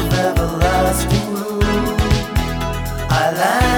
of everlasting blue. I land.